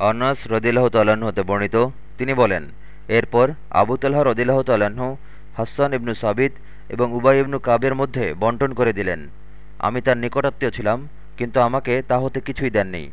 অনাস রদিল্লাহ তাল্লাহ্ন হতে বর্ণিত, তিনি বলেন, এরপর আবু তাল্লাহ রদিল্লাহ তাল্লাহ্ন হাসান ইবনু সাবিত এবং উবাই ইবনু কাবের মধ্যে বন্টন করে দিলেন। আমি তার নিকটাত্মীয় ছিলাম, কিন্তু আমাকে তা হতে কিছুই দেননি।